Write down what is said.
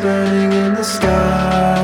burning in the sky.